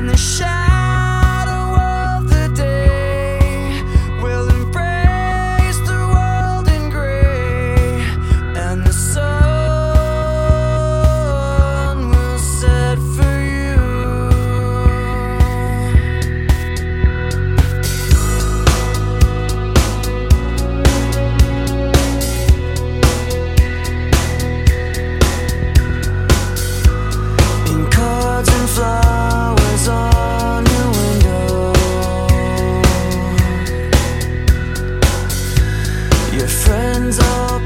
and the shadow hands.